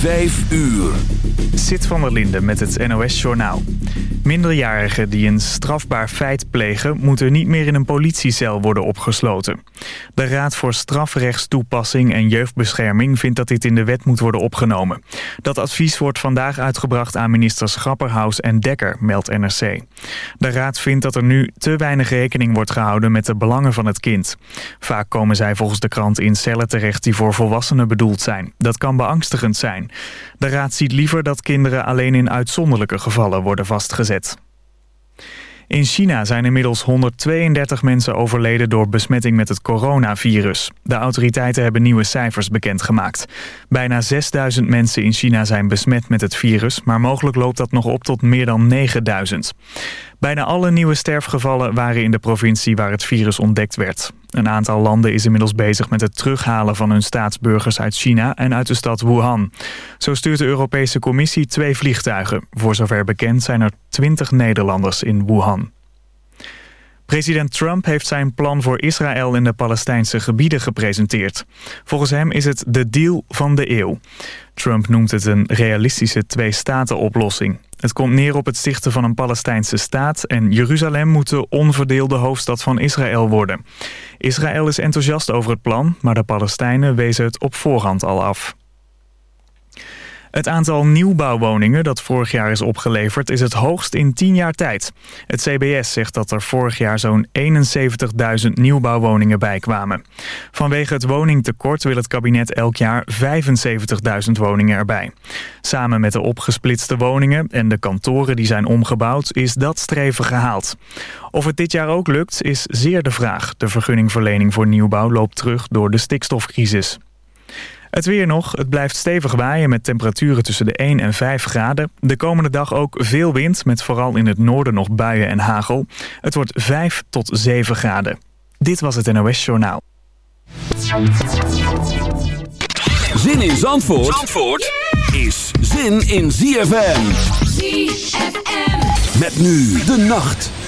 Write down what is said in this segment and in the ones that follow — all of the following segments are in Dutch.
Vijf uur. Zit van der Linde met het NOS-journaal. Minderjarigen die een strafbaar feit plegen... moeten niet meer in een politiecel worden opgesloten. De Raad voor Strafrechtstoepassing en Jeugdbescherming... vindt dat dit in de wet moet worden opgenomen. Dat advies wordt vandaag uitgebracht aan ministers Grapperhaus en Dekker, meldt NRC. De Raad vindt dat er nu te weinig rekening wordt gehouden... met de belangen van het kind. Vaak komen zij volgens de krant in cellen terecht... die voor volwassenen bedoeld zijn. Dat kan beangstigend zijn. De Raad ziet liever dat kinderen alleen in uitzonderlijke gevallen worden vastgezet. In China zijn inmiddels 132 mensen overleden door besmetting met het coronavirus. De autoriteiten hebben nieuwe cijfers bekendgemaakt. Bijna 6000 mensen in China zijn besmet met het virus, maar mogelijk loopt dat nog op tot meer dan 9000. Bijna alle nieuwe sterfgevallen waren in de provincie waar het virus ontdekt werd. Een aantal landen is inmiddels bezig met het terughalen van hun staatsburgers uit China en uit de stad Wuhan. Zo stuurt de Europese Commissie twee vliegtuigen. Voor zover bekend zijn er 20 Nederlanders in Wuhan. President Trump heeft zijn plan voor Israël en de Palestijnse gebieden gepresenteerd. Volgens hem is het de deal van de eeuw. Trump noemt het een realistische twee-staten-oplossing. Het komt neer op het stichten van een Palestijnse staat... en Jeruzalem moet de onverdeelde hoofdstad van Israël worden. Israël is enthousiast over het plan, maar de Palestijnen wezen het op voorhand al af. Het aantal nieuwbouwwoningen dat vorig jaar is opgeleverd is het hoogst in 10 jaar tijd. Het CBS zegt dat er vorig jaar zo'n 71.000 nieuwbouwwoningen bijkwamen. Vanwege het woningtekort wil het kabinet elk jaar 75.000 woningen erbij. Samen met de opgesplitste woningen en de kantoren die zijn omgebouwd is dat streven gehaald. Of het dit jaar ook lukt is zeer de vraag. De vergunningverlening voor nieuwbouw loopt terug door de stikstofcrisis. Het weer nog. Het blijft stevig waaien met temperaturen tussen de 1 en 5 graden. De komende dag ook veel wind, met vooral in het noorden nog buien en hagel. Het wordt 5 tot 7 graden. Dit was het NOS Journaal. Zin in Zandvoort, Zandvoort is zin in ZFM. ZFM. Met nu de nacht.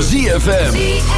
ZFM.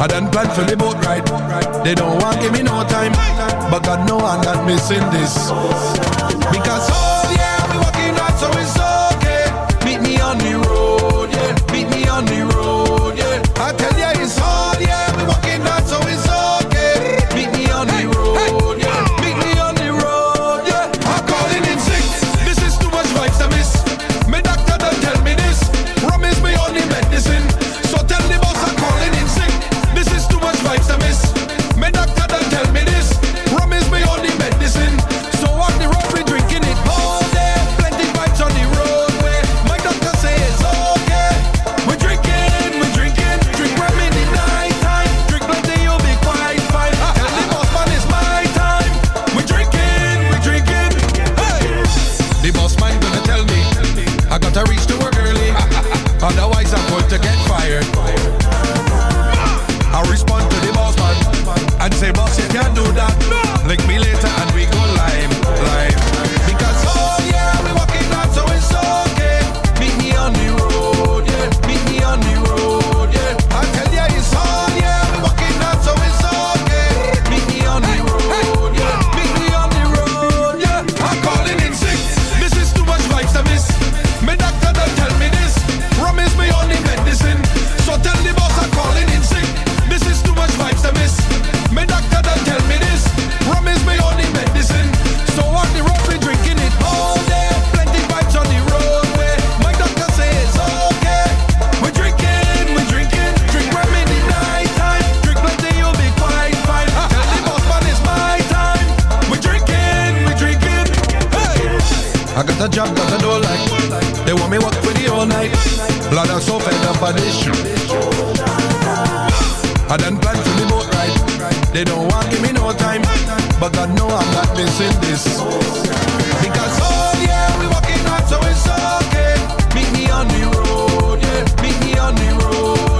I done plan for the boat ride. They don't want give me no time, but God know I'm not missing this. Because oh yeah, we walking right, so it's okay. Meet me on the road, yeah. Meet me on the road. I got a job that I don't like. They want me work for the all night. Blood, I'm so fed up of this shit. I done planned for the boat ride. They don't want give me no time, but God know I'm not missing this. Because oh yeah, we walking out, so it's okay. Meet me on the road, yeah. Meet me on the road.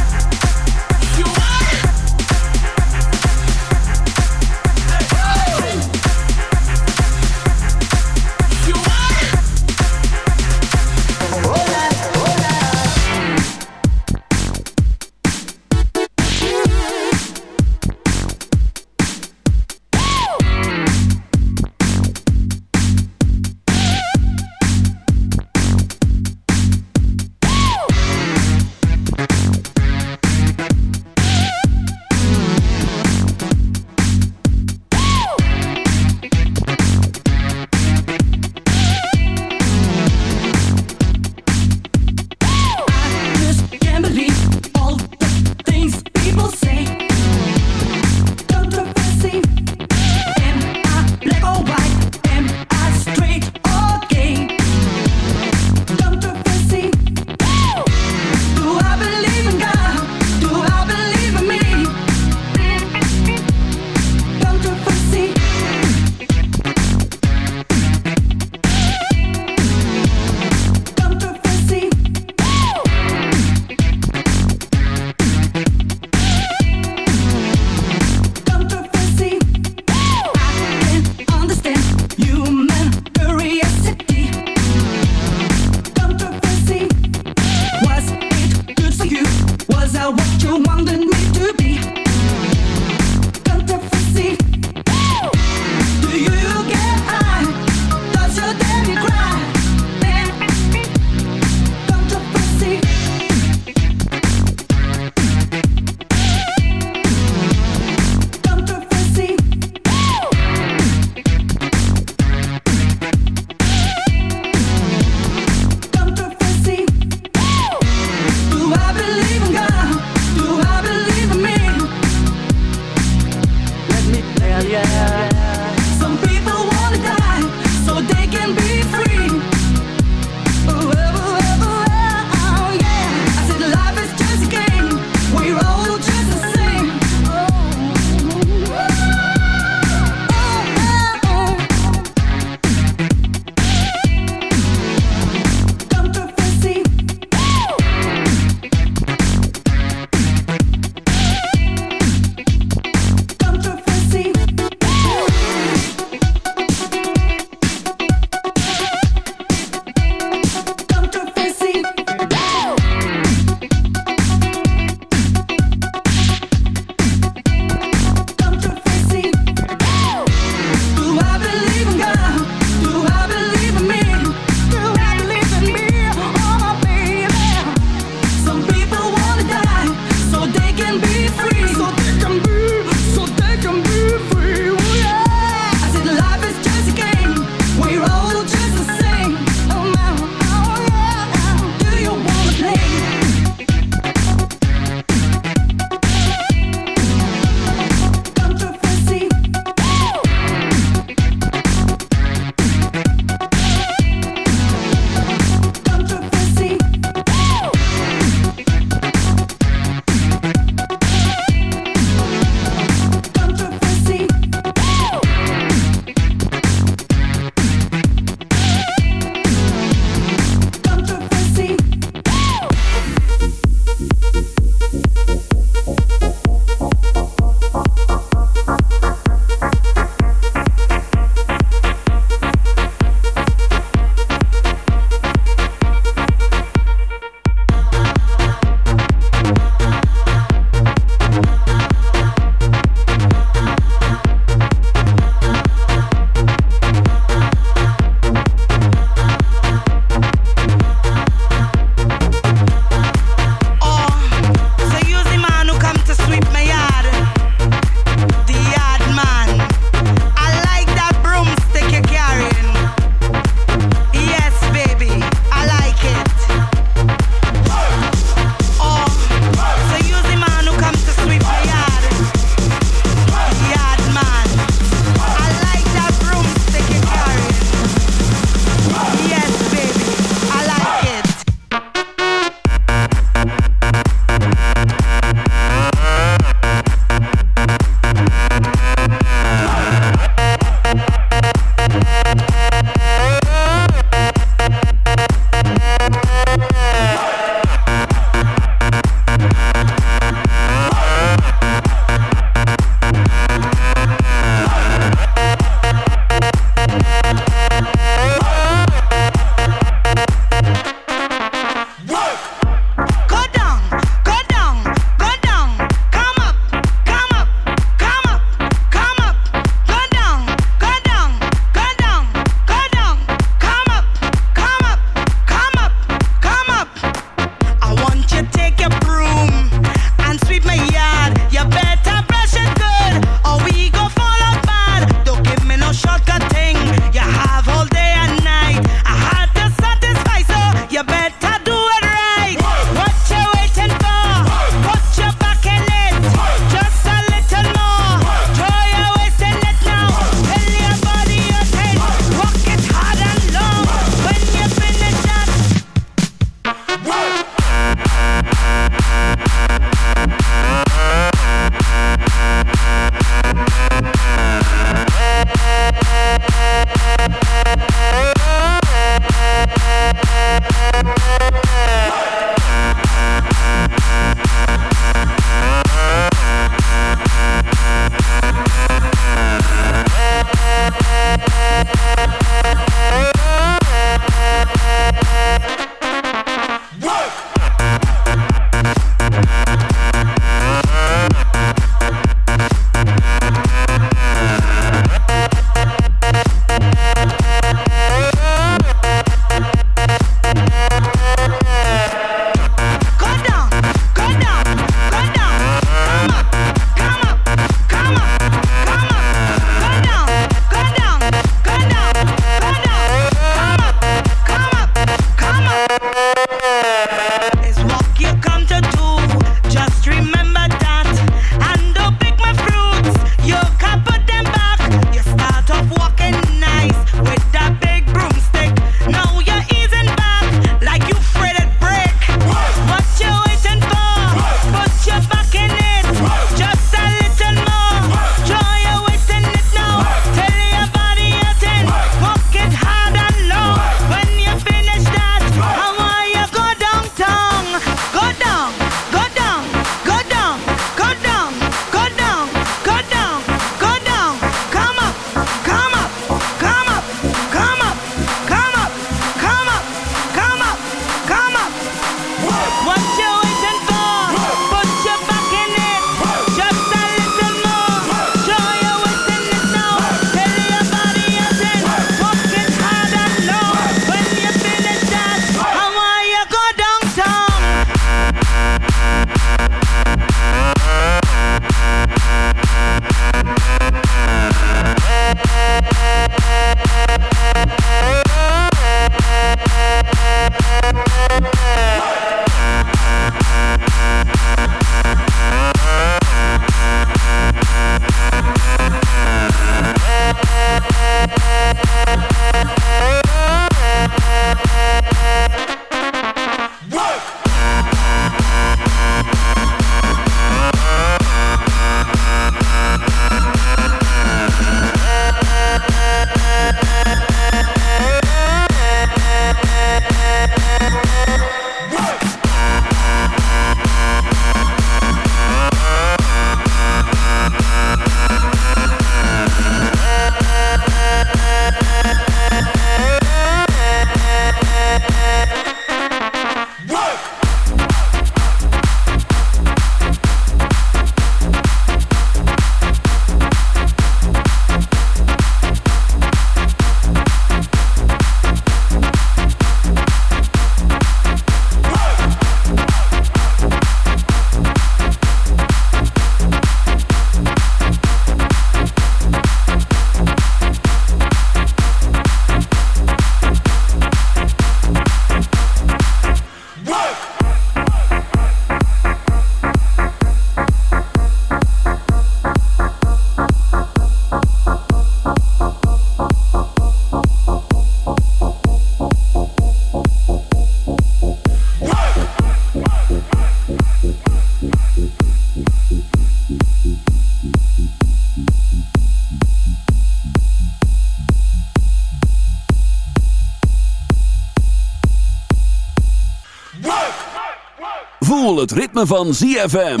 Voel het ritme van ZFM.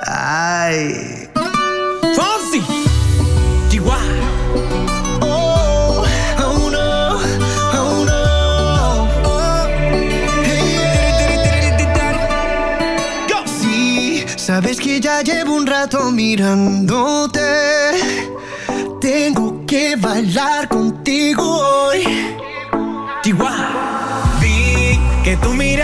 Ay. Fonsi. Chihuahua. Oh, oh no, oh no. Go. Sí, sabes que ya llevo un rato mirándote. Tengo que bailar contigo hoy.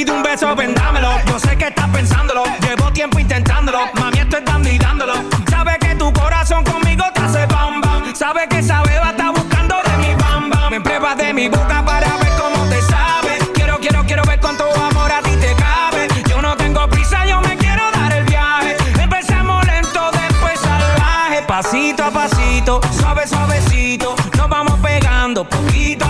pido un beso, vendámelo. Yo sé que estás pensándolo. Llevo tiempo intentándolo. Mami, estoy dando y dándolo. Sabe que tu corazón conmigo te hace bam bam. Sabe que esa beba está buscando de mi bam bam. Me pruebas de mi boca para ver cómo te sabe. Quiero, quiero, quiero ver cuánto amor a ti te cabe. Yo no tengo prisa, yo me quiero dar el viaje. Empezamos lento, después salvaje. Pasito a pasito, suave, suavecito. Nos vamos pegando poquito.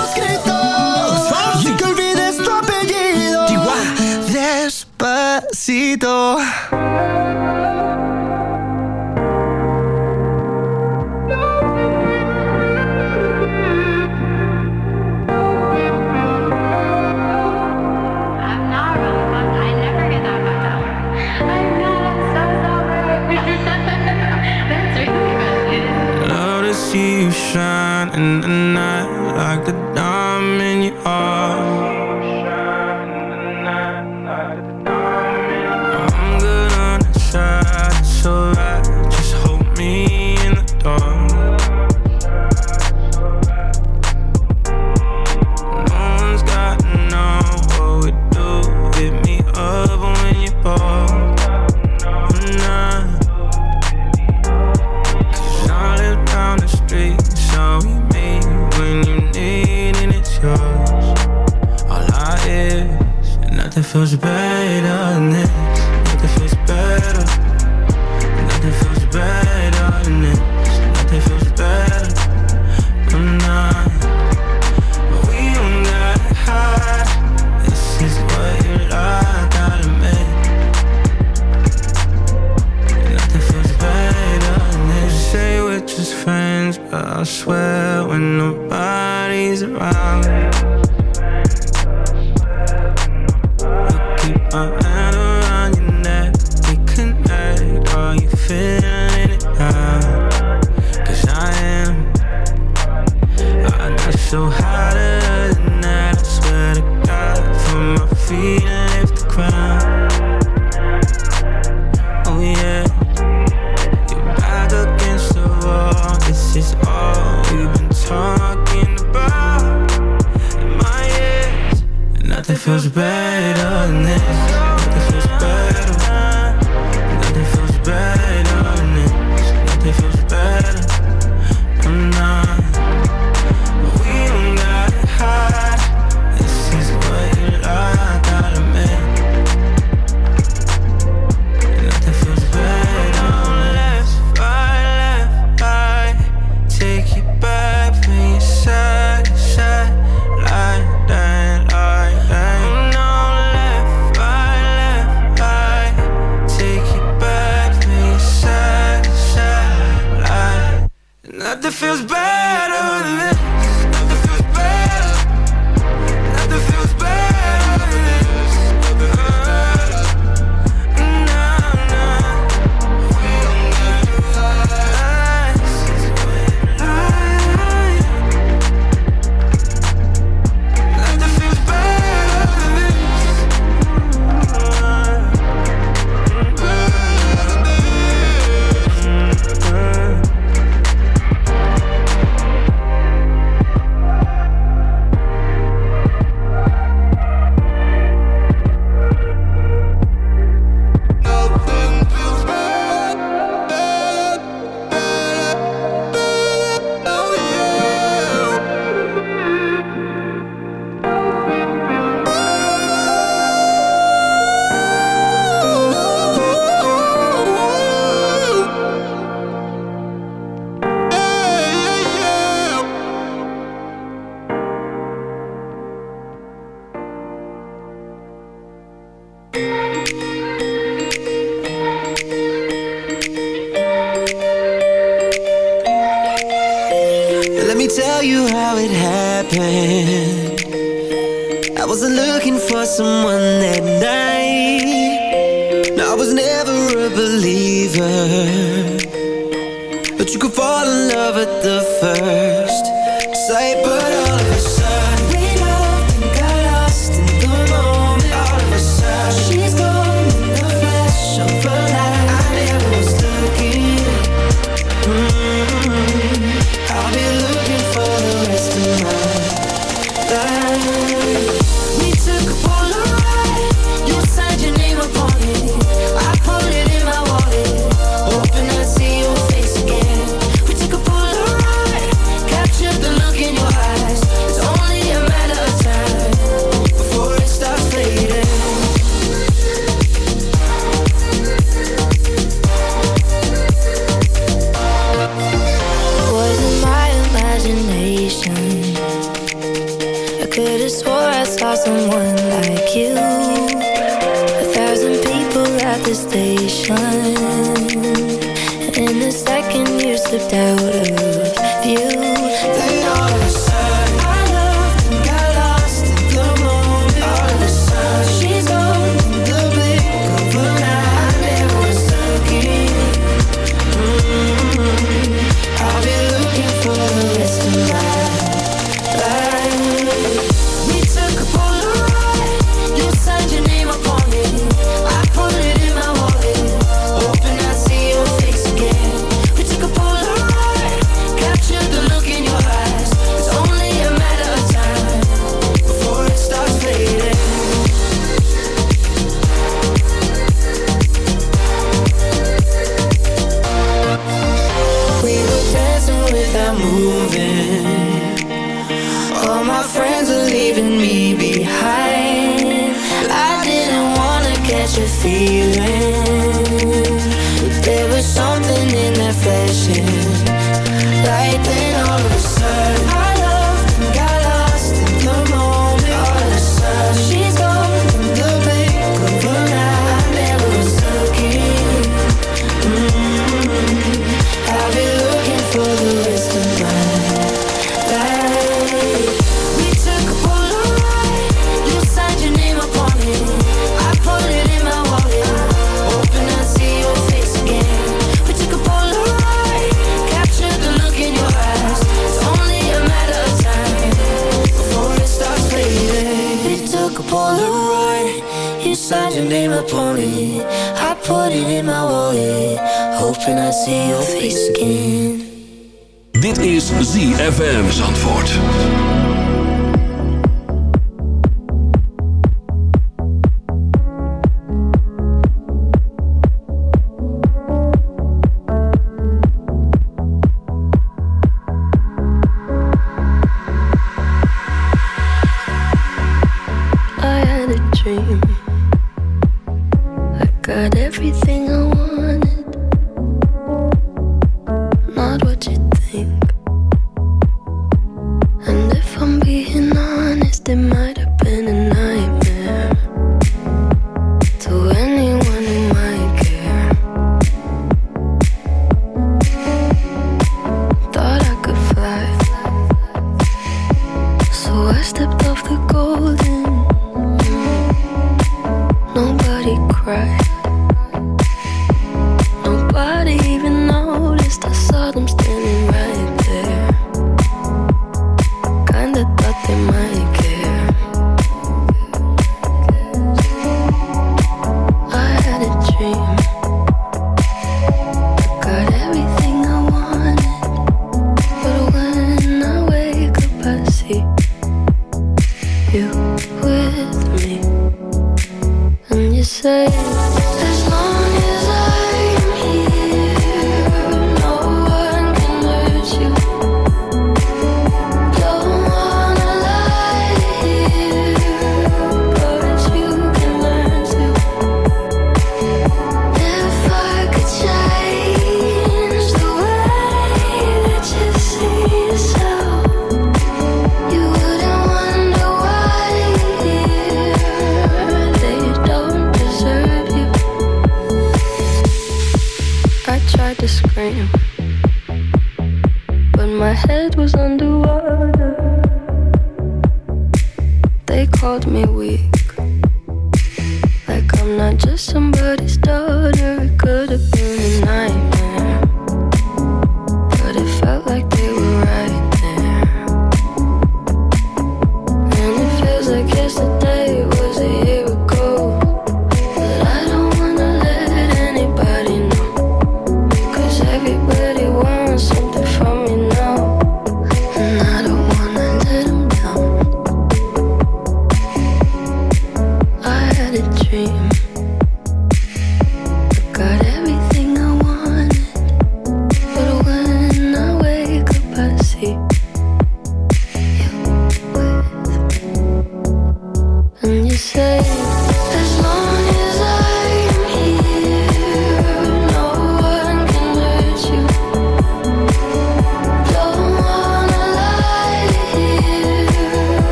necesito